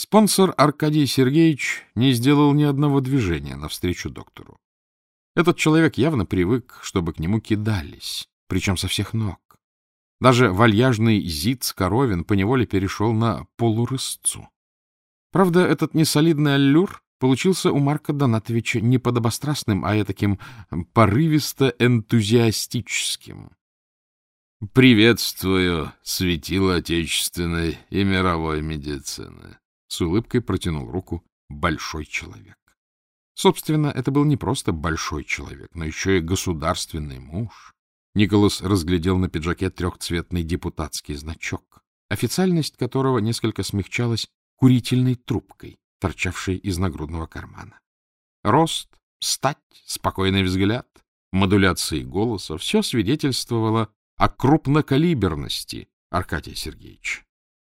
Спонсор Аркадий Сергеевич не сделал ни одного движения навстречу доктору. Этот человек явно привык, чтобы к нему кидались, причем со всех ног. Даже вальяжный Зиц Коровин поневоле перешел на полурысцу. Правда, этот несолидный аллюр получился у Марка Донатовича не подобострастным, а таким порывисто-энтузиастическим. «Приветствую светило отечественной и мировой медицины!» С улыбкой протянул руку большой человек. Собственно, это был не просто большой человек, но еще и государственный муж. Николас разглядел на пиджаке трехцветный депутатский значок, официальность которого несколько смягчалась курительной трубкой, торчавшей из нагрудного кармана. Рост, стать, спокойный взгляд, модуляции голоса — все свидетельствовало о крупнокалиберности Аркадия Сергеевича.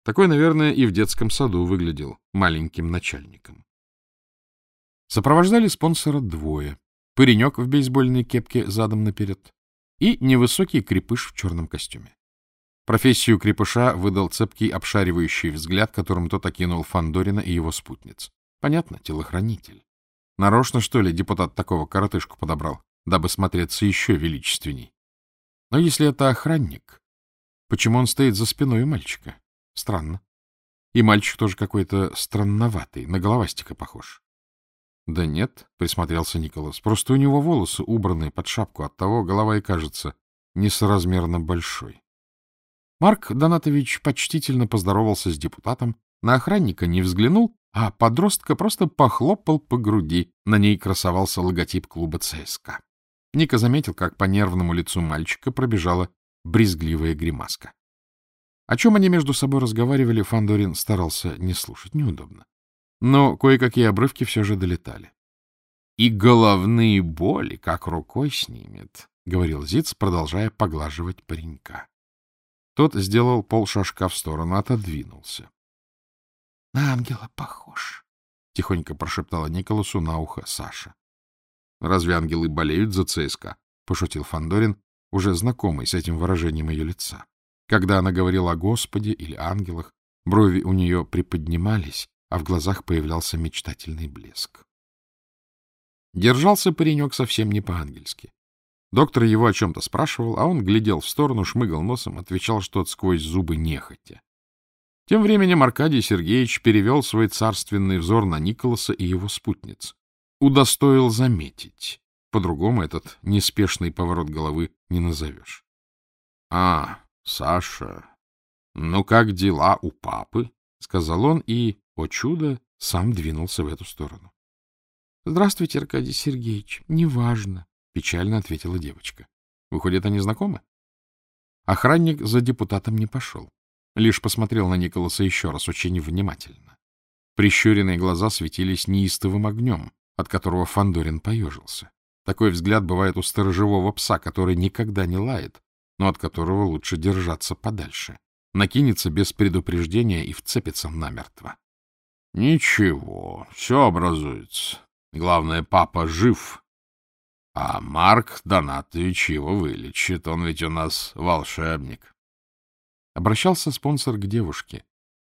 Такой, наверное, и в детском саду выглядел маленьким начальником. Сопровождали спонсора двое. Паренек в бейсбольной кепке задом наперед и невысокий крепыш в черном костюме. Профессию крепыша выдал цепкий обшаривающий взгляд, которым тот окинул Фандорина и его спутниц. Понятно, телохранитель. Нарочно, что ли, депутат такого коротышку подобрал, дабы смотреться еще величественней. Но если это охранник, почему он стоит за спиной у мальчика? Странно. И мальчик тоже какой-то странноватый, на головастика похож. — Да нет, — присмотрелся Николас, — просто у него волосы убранные под шапку, оттого голова и кажется несоразмерно большой. Марк Донатович почтительно поздоровался с депутатом, на охранника не взглянул, а подростка просто похлопал по груди. На ней красовался логотип клуба ЦСКА. Ника заметил, как по нервному лицу мальчика пробежала брезгливая гримаска. О чем они между собой разговаривали, Фандорин старался не слушать, неудобно. Но кое-какие обрывки все же долетали. — И головные боли как рукой снимет, — говорил Зиц, продолжая поглаживать паренька. Тот сделал полшажка в сторону, отодвинулся. — На ангела похож, — тихонько прошептала Николасу на ухо Саша. — Разве ангелы болеют за ЦСКА? — пошутил Фандорин, уже знакомый с этим выражением ее лица. Когда она говорила о Господе или ангелах, брови у нее приподнимались, а в глазах появлялся мечтательный блеск. Держался паренек совсем не по-ангельски. Доктор его о чем-то спрашивал, а он глядел в сторону, шмыгал носом, отвечал что-то сквозь зубы нехотя. Тем временем Аркадий Сергеевич перевел свой царственный взор на Николаса и его спутниц. Удостоил заметить. По-другому этот неспешный поворот головы не назовешь. — А, Саша, ну как дела у папы? — сказал он и, о чудо, сам двинулся в эту сторону. — Здравствуйте, Аркадий Сергеевич. Неважно, — печально ответила девочка. — Выходит, они знакомы? Охранник за депутатом не пошел. Лишь посмотрел на Николаса еще раз очень внимательно. Прищуренные глаза светились неистовым огнем, от которого Фандорин поежился. Такой взгляд бывает у сторожевого пса, который никогда не лает, но от которого лучше держаться подальше. Накинется без предупреждения и вцепится намертво. — Ничего, все образуется. Главное, папа жив. А Марк Донатович его вылечит. Он ведь у нас волшебник. Обращался спонсор к девушке,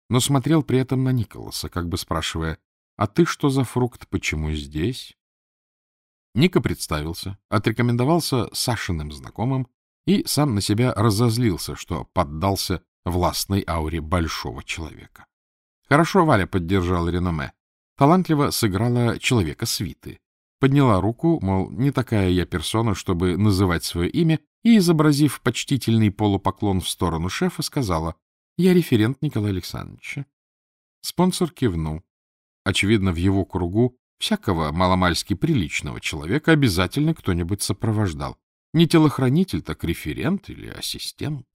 но смотрел при этом на Николаса, как бы спрашивая, «А ты что за фрукт? Почему здесь?» Ника представился, отрекомендовался Сашиным знакомым и сам на себя разозлился, что поддался властной ауре большого человека. Хорошо Валя поддержала реноме. Талантливо сыграла человека свиты. Подняла руку, мол, не такая я персона, чтобы называть свое имя, и, изобразив почтительный полупоклон в сторону шефа, сказала, «Я референт Николая Александровича». Спонсор кивнул. Очевидно, в его кругу всякого маломальски приличного человека обязательно кто-нибудь сопровождал. Не телохранитель, так референт или ассистент.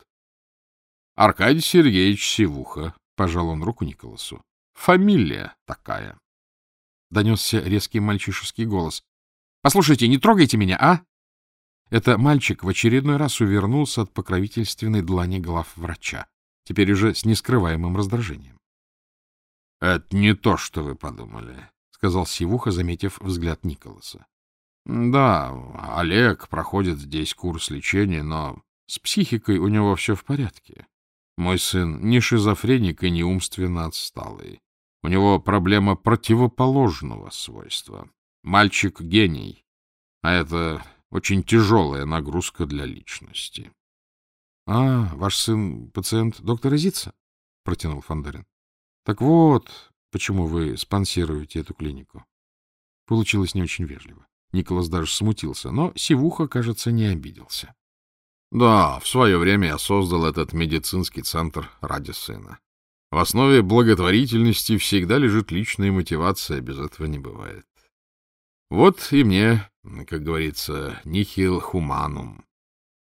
Аркадий Сергеевич Севуха, Пожал он руку Николасу. — Фамилия такая. Донесся резкий мальчишеский голос. — Послушайте, не трогайте меня, а? Это мальчик в очередной раз увернулся от покровительственной длани глав врача, теперь уже с нескрываемым раздражением. — Это не то, что вы подумали, — сказал Сивуха, заметив взгляд Николаса. — Да, Олег проходит здесь курс лечения, но с психикой у него все в порядке. Мой сын не шизофреник и не умственно отсталый. У него проблема противоположного свойства. Мальчик — гений, а это очень тяжелая нагрузка для личности. — А, ваш сын — пациент доктора Зица? — протянул Фандорин. — Так вот, почему вы спонсируете эту клинику. Получилось не очень вежливо. Николас даже смутился, но Сивуха, кажется, не обиделся. — Да, в свое время я создал этот медицинский центр ради сына. В основе благотворительности всегда лежит личная мотивация, без этого не бывает. Вот и мне, как говорится, нихил хуманум.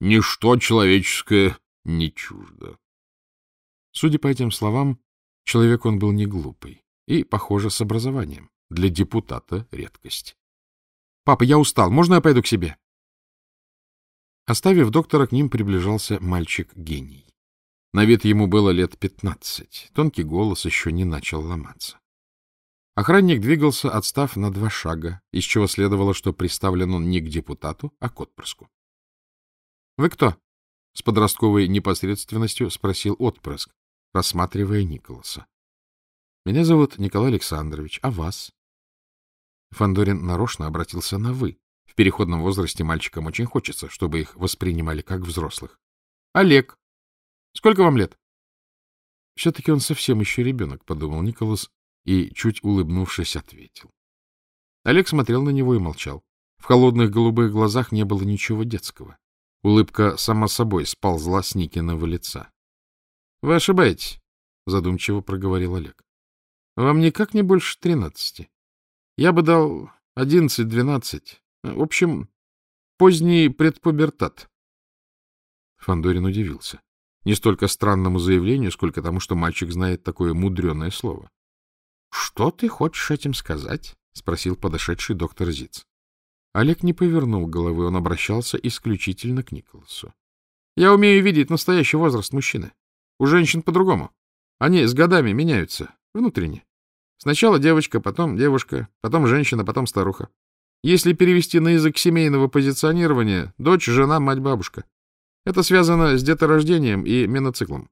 Ничто человеческое не чуждо. Судя по этим словам, человек он был не глупый и, похоже, с образованием. Для депутата редкость. — Папа, я устал. Можно я пойду к себе? Оставив доктора, к ним приближался мальчик-гений. На вид ему было лет пятнадцать. Тонкий голос еще не начал ломаться. Охранник двигался, отстав на два шага, из чего следовало, что приставлен он не к депутату, а к отпрыску. — Вы кто? — с подростковой непосредственностью спросил отпрыск, рассматривая Николаса. — Меня зовут Николай Александрович, а вас? Фандорин нарочно обратился на «вы». В переходном возрасте мальчикам очень хочется, чтобы их воспринимали как взрослых. — Олег. Сколько вам лет? — Все-таки он совсем еще ребенок, — подумал Николас, и, чуть улыбнувшись, ответил. Олег смотрел на него и молчал. В холодных голубых глазах не было ничего детского. Улыбка сама собой сползла с Никиного лица. — Вы ошибаетесь, — задумчиво проговорил Олег. — Вам никак не больше тринадцати. Я бы дал одиннадцать-двенадцать. В общем, поздний предпубертат. Фандорин удивился. Не столько странному заявлению, сколько тому, что мальчик знает такое мудреное слово. — Что ты хочешь этим сказать? — спросил подошедший доктор Зиц. Олег не повернул головы, он обращался исключительно к Николасу. — Я умею видеть настоящий возраст мужчины. У женщин по-другому. Они с годами меняются, внутренне. Сначала девочка, потом девушка, потом женщина, потом старуха. Если перевести на язык семейного позиционирования, дочь, жена, мать, бабушка. Это связано с деторождением и меноциклом.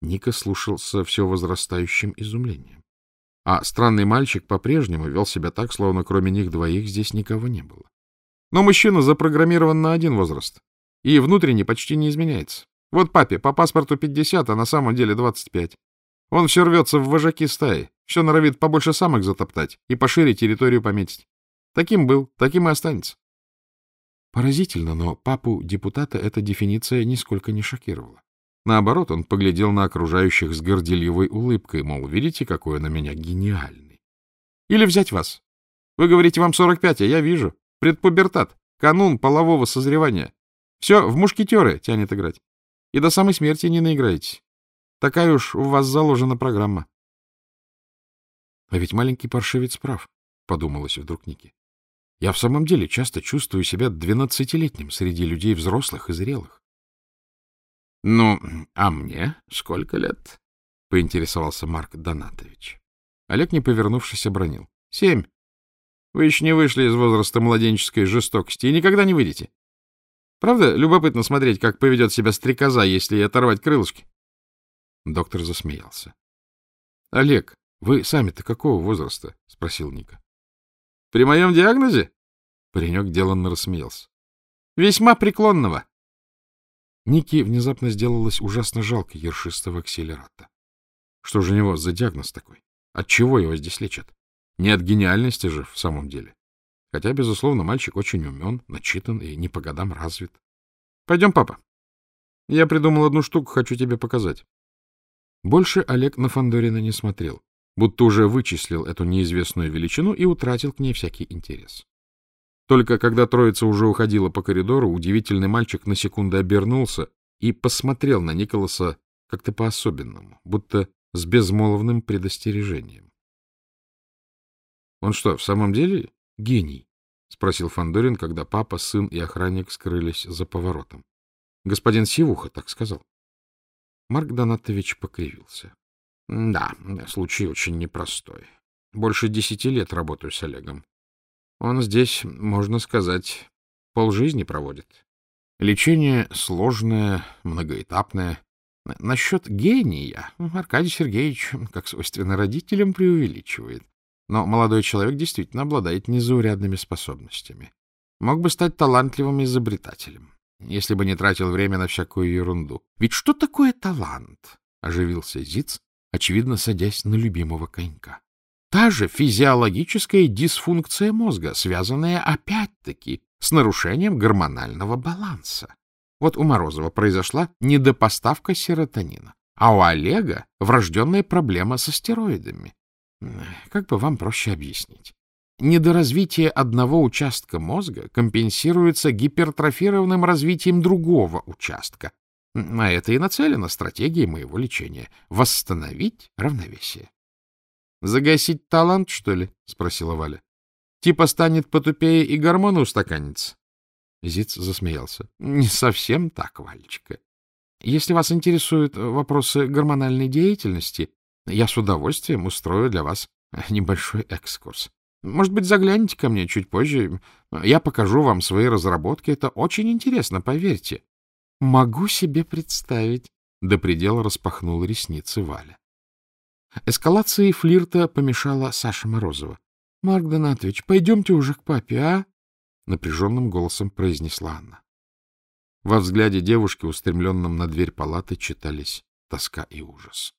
Ника слушался все возрастающим изумлением. А странный мальчик по-прежнему вел себя так, словно кроме них двоих здесь никого не было. Но мужчина запрограммирован на один возраст и внутренне почти не изменяется. Вот папе по паспорту 50, а на самом деле 25. Он все рвется в вожаки стаи, все норовит побольше самок затоптать и пошире территорию пометить. Таким был, таким и останется. Поразительно, но папу депутата эта дефиниция нисколько не шокировала. Наоборот, он поглядел на окружающих с горделивой улыбкой, мол, видите, какой он на меня гениальный. Или взять вас. Вы говорите, вам 45, а я вижу. Предпубертат, канун полового созревания. Все, в мушкетеры тянет играть. И до самой смерти не наиграетесь. Такая уж у вас заложена программа. — А ведь маленький паршивец прав, — подумалось вдруг Ники. Я в самом деле часто чувствую себя двенадцатилетним среди людей взрослых и зрелых. — Ну, а мне сколько лет? — поинтересовался Марк Донатович. Олег, не повернувшись, обронил. — Семь. Вы еще не вышли из возраста младенческой жестокости и никогда не выйдете. Правда, любопытно смотреть, как поведет себя стрекоза, если оторвать крылышки? Доктор засмеялся. — Олег, вы сами-то какого возраста? — спросил Ника. — При моем диагнозе? Паренек деланно рассмеялся. — Весьма преклонного. Нике внезапно сделалось ужасно жалко ершистого акселерата. Что же у него за диагноз такой? От чего его здесь лечат? Не от гениальности же в самом деле. Хотя, безусловно, мальчик очень умен, начитан и не по годам развит. — Пойдем, папа. Я придумал одну штуку, хочу тебе показать. Больше Олег на Фандорина не смотрел, будто уже вычислил эту неизвестную величину и утратил к ней всякий интерес. Только когда троица уже уходила по коридору, удивительный мальчик на секунду обернулся и посмотрел на Николаса как-то по-особенному, будто с безмолвным предостережением. — Он что, в самом деле гений? — спросил Фандорин, когда папа, сын и охранник скрылись за поворотом. — Господин Сивуха так сказал. Марк Донатович покривился. — Да, случай очень непростой. Больше десяти лет работаю с Олегом. Он здесь, можно сказать, полжизни проводит. Лечение сложное, многоэтапное. Насчет гения Аркадий Сергеевич, как свойственно родителям, преувеличивает. Но молодой человек действительно обладает незаурядными способностями. Мог бы стать талантливым изобретателем, если бы не тратил время на всякую ерунду. Ведь что такое талант? — оживился Зиц, очевидно, садясь на любимого конька. Та же физиологическая дисфункция мозга, связанная опять-таки с нарушением гормонального баланса. Вот у Морозова произошла недопоставка серотонина, а у Олега врожденная проблема со стероидами. Как бы вам проще объяснить? Недоразвитие одного участка мозга компенсируется гипертрофированным развитием другого участка. А это и нацелена стратегия моего лечения — восстановить равновесие. — Загасить талант, что ли? — спросила Валя. — Типа станет потупее и гормоны устаканится? Зиц засмеялся. — Не совсем так, Валечка. Если вас интересуют вопросы гормональной деятельности, я с удовольствием устрою для вас небольшой экскурс. Может быть, загляните ко мне чуть позже. Я покажу вам свои разработки. Это очень интересно, поверьте. — Могу себе представить. До предела распахнула ресницы Валя. Эскалации флирта помешала Саша Морозова. — Марк Донатович, пойдемте уже к папе, а? — напряженным голосом произнесла Анна. Во взгляде девушки, устремленном на дверь палаты, читались тоска и ужас.